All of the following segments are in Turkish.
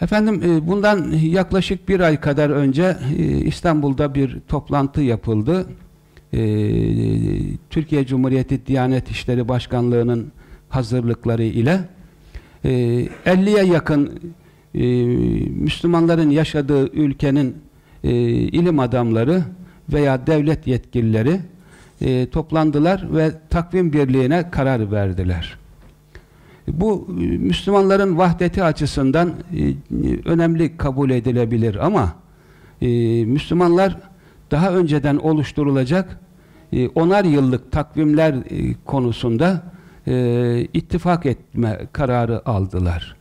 Efendim e, bundan yaklaşık bir ay kadar önce e, İstanbul'da bir toplantı yapıldı. E, Türkiye Cumhuriyeti Diyanet İşleri Başkanlığı'nın hazırlıkları ile 50'ye yakın Müslümanların yaşadığı ülkenin ilim adamları veya devlet yetkilileri toplandılar ve takvim birliğine karar verdiler. Bu e, Müslümanların vahdeti açısından e, önemli kabul edilebilir ama e, Müslümanlar daha önceden oluşturulacak onar yıllık takvimler konusunda ittifak etme kararı aldılar.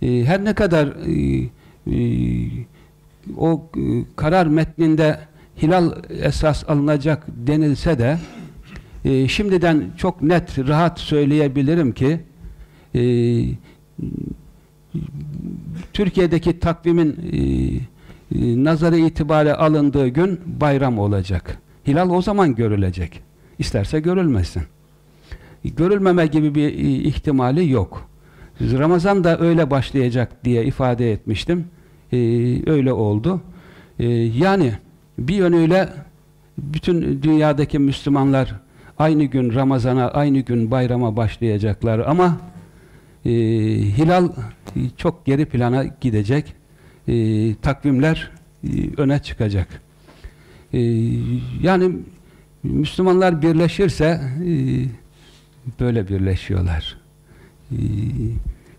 Her ne kadar o karar metninde hilal esas alınacak denilse de şimdiden çok net, rahat söyleyebilirim ki e, Türkiye'deki takvimin e, e, nazarı itibare alındığı gün bayram olacak. Hilal o zaman görülecek. İsterse görülmesin. Görülmeme gibi bir e, ihtimali yok. Ramazan da öyle başlayacak diye ifade etmiştim. Öyle oldu. Yani bir yönüyle bütün dünyadaki Müslümanlar aynı gün Ramazan'a, aynı gün bayrama başlayacaklar ama e, hilal çok geri plana gidecek. E, takvimler e, öne çıkacak. E, yani Müslümanlar birleşirse e, böyle birleşiyorlar. E,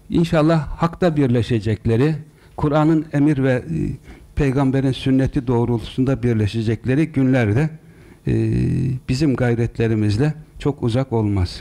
inşallah hakta birleşecekleri, Kur'an'ın emir ve e, peygamberin sünneti doğrultusunda birleşecekleri günlerde e, bizim gayretlerimizle çok uzak olmaz.